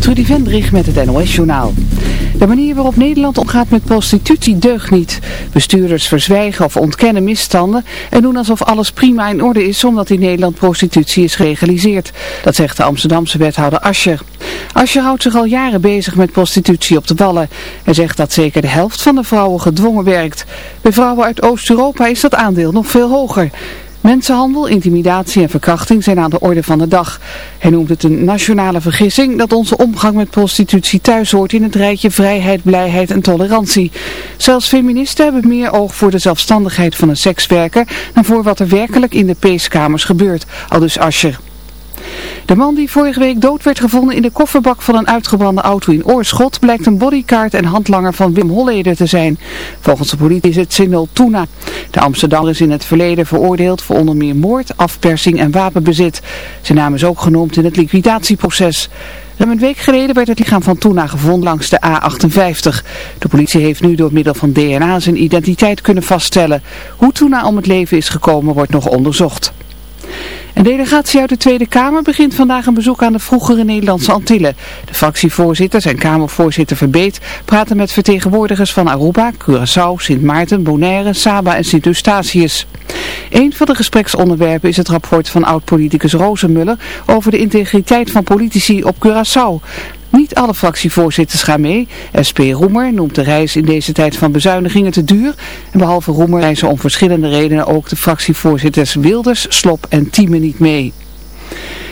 Trudy Vendrich met het NOS-journaal. De manier waarop Nederland omgaat met prostitutie deugt niet. Bestuurders verzwijgen of ontkennen misstanden en doen alsof alles prima in orde is omdat in Nederland prostitutie is gelegaliseerd. Dat zegt de Amsterdamse wethouder Ascher. Ascher houdt zich al jaren bezig met prostitutie op de ballen. Hij zegt dat zeker de helft van de vrouwen gedwongen werkt. Bij vrouwen uit Oost-Europa is dat aandeel nog veel hoger. Mensenhandel, intimidatie en verkrachting zijn aan de orde van de dag. Hij noemt het een nationale vergissing dat onze omgang met prostitutie thuis hoort in het rijtje vrijheid, blijheid en tolerantie. Zelfs feministen hebben meer oog voor de zelfstandigheid van een sekswerker dan voor wat er werkelijk in de peeskamers gebeurt, aldus Ascher. De man die vorige week dood werd gevonden in de kofferbak van een uitgebrande auto in Oorschot blijkt een bodyguard en handlanger van Wim Holleder te zijn. Volgens de politie is het Sinol Tuna. De Amsterdammer is in het verleden veroordeeld voor onder meer moord, afpersing en wapenbezit. Zijn naam is ook genoemd in het liquidatieproces. Ruim een week geleden werd het lichaam van Tuna gevonden langs de A58. De politie heeft nu door middel van DNA zijn identiteit kunnen vaststellen. Hoe Tuna om het leven is gekomen wordt nog onderzocht. Een delegatie uit de Tweede Kamer begint vandaag een bezoek aan de vroegere Nederlandse Antillen. De fractievoorzitters en Kamervoorzitter Verbeet praten met vertegenwoordigers van Aruba, Curaçao, Sint Maarten, Bonaire, Saba en Sint Eustatius. Een van de gespreksonderwerpen is het rapport van oud-politicus Rozenmuller over de integriteit van politici op Curaçao. Niet alle fractievoorzitters gaan mee. SP Roemer noemt de reis in deze tijd van bezuinigingen te duur. En behalve Roemer reizen om verschillende redenen ook de fractievoorzitters Wilders, Slop en Tieme niet mee.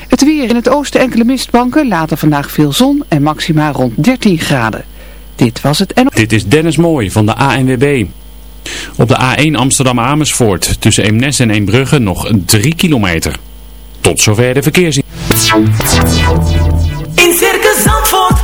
Het weer in het oosten enkele mistbanken, later vandaag veel zon en maxima rond 13 graden. Dit was het en... Dit is Dennis Mooij van de ANWB. Op de A1 Amsterdam Amersfoort tussen Eemnes en Eembrugge nog 3 kilometer. Tot zover de verkeersin.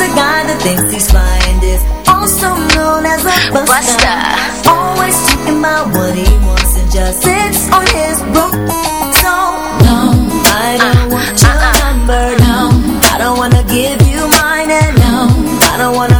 A guy that thinks he's flying is also known as a buster. buster. Always talking about what he wants and just sits on his broom. So no, I don't uh, want your uh, uh, number. No, I don't wanna give you mine, and no, I don't wanna.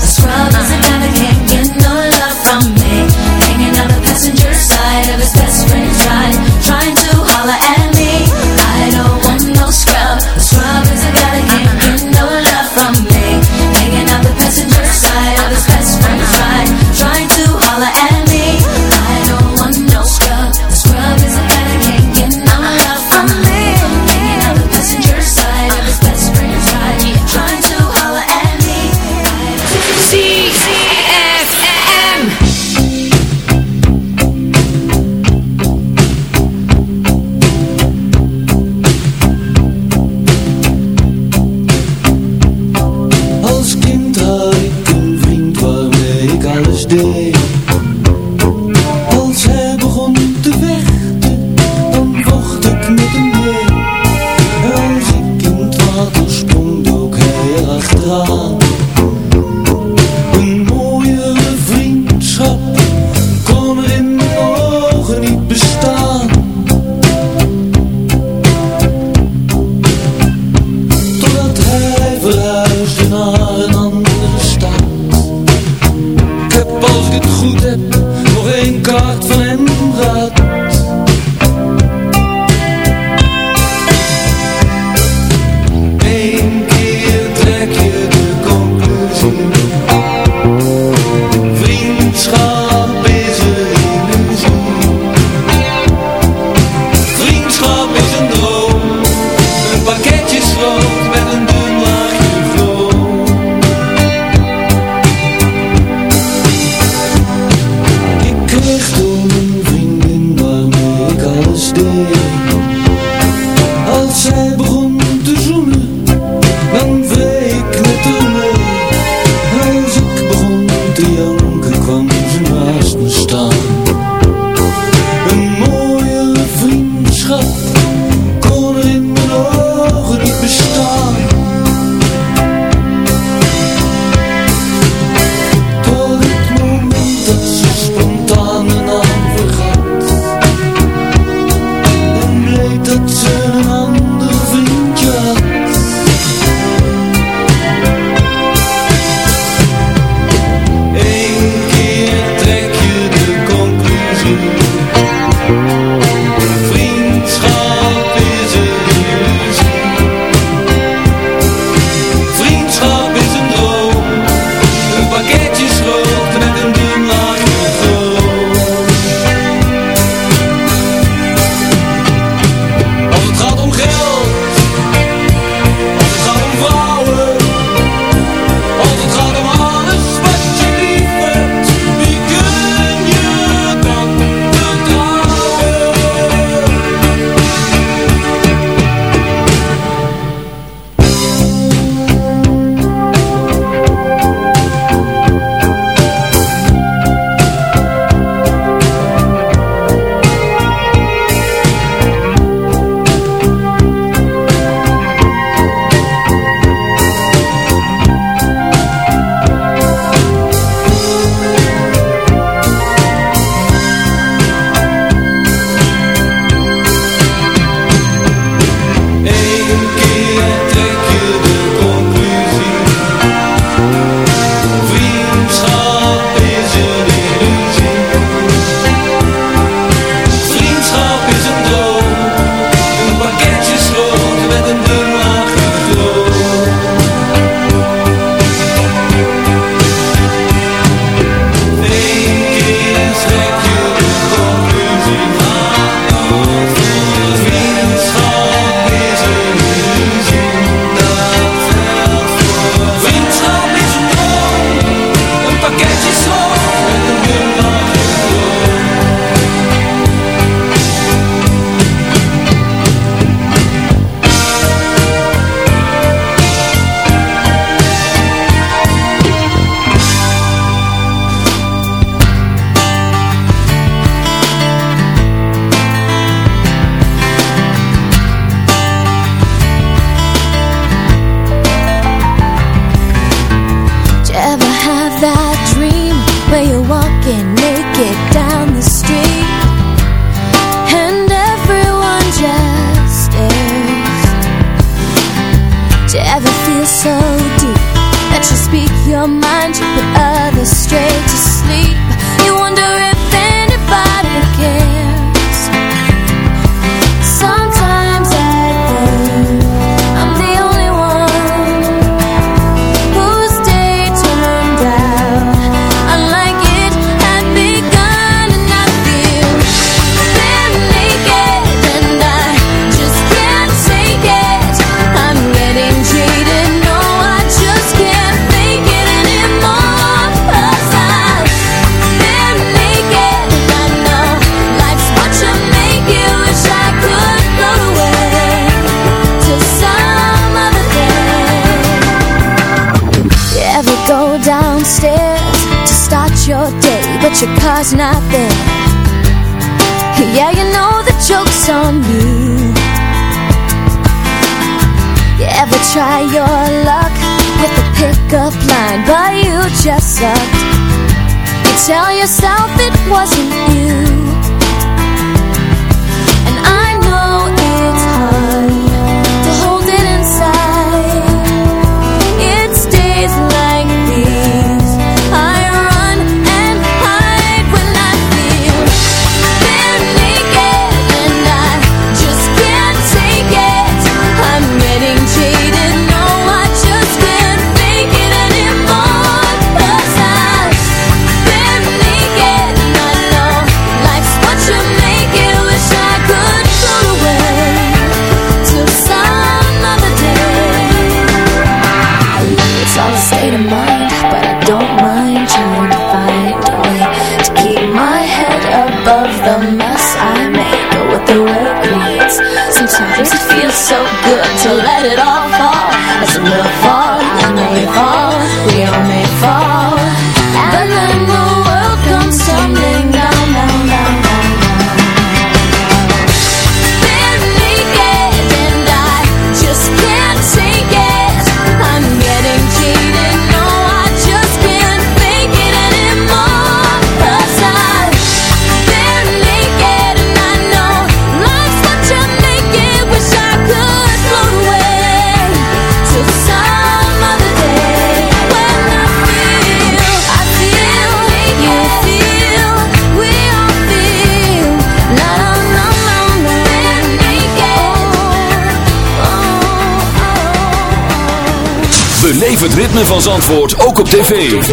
ritme van Zandvoort ook op tv.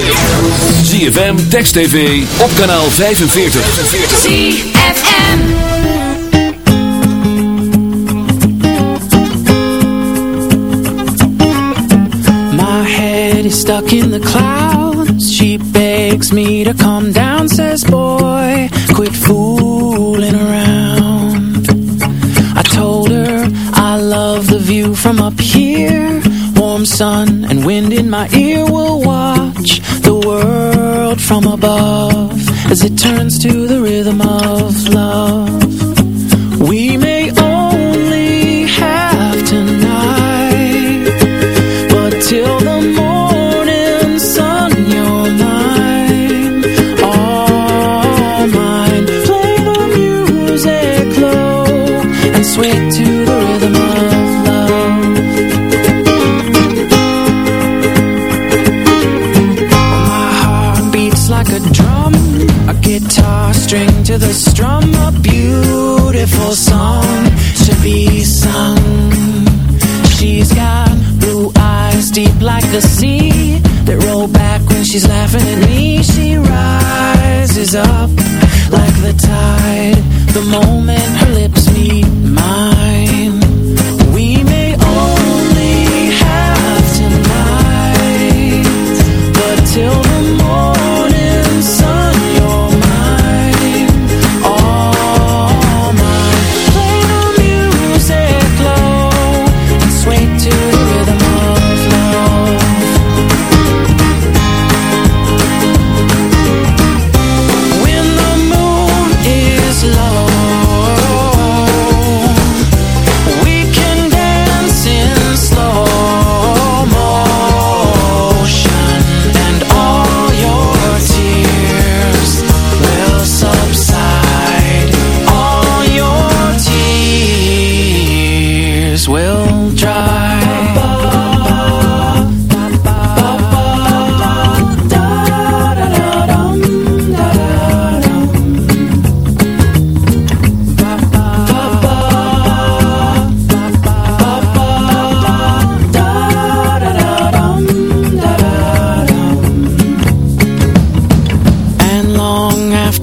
ZFM, Text TV, op kanaal 45. ZFM My head is stuck in the cloud. to the see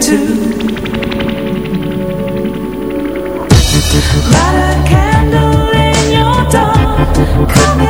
Light a candle in your dark. Come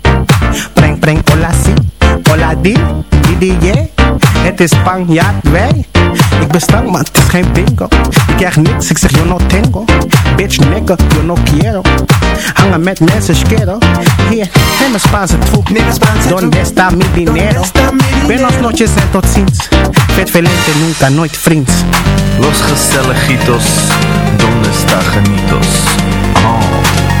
Preng, preng, hola si. Hola di, di, di, yeah. Het is Spanjaard, wij. Ik ben stank, maar het is geen bingo. Ik krijg niks, ik zeg yo no tengo. Bitch, nigga, yo no quiero. Hangen met mensen, schero. Hier, neem een Spaanse troep. Donde está mi dinero? Buenos noches en tot ziens. Vet velente, nunca, nooit vriends. Los Gestelejitos, ¿dónde está Janitos? Oh.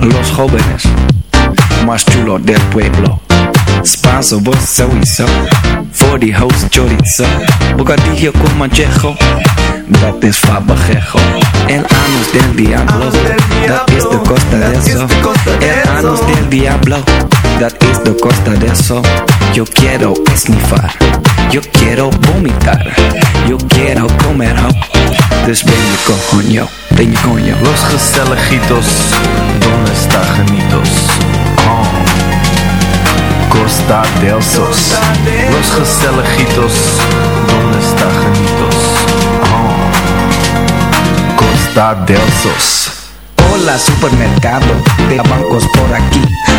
Los jóvenes más chulos del pueblo. Spanso, vos. Voor die host chorizo. Bocadillo con manchejo. Dat is fabajejo. El anus del diablo. Dat is de costa de eso. El anus del diablo. Dat is de costa de eso. Yo quiero esnifar. Yo quiero vomitar. Yo quiero comer. Dus ben je coño. Ben je coño. Los Gestelejitos, ¿dónde está Janitos? Oh. Costa del Sos. Los Gestelejitos, ¿dónde está Janitos? Oh. Costa del Sos. Hola supermercado de bancos por aquí.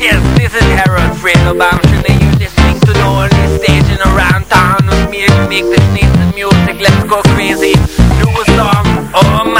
Yes, this is Harold Bamshin and you're listening to the only station around town with me to make this nice music. Let's go crazy. Do a song. Oh my